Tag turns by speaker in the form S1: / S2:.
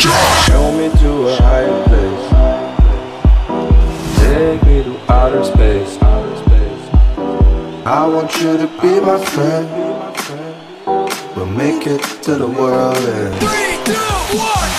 S1: Show me to a higher place. Take me to outer space. I want you to be my friend. We'll make it to the world end.
S2: Three, two, one!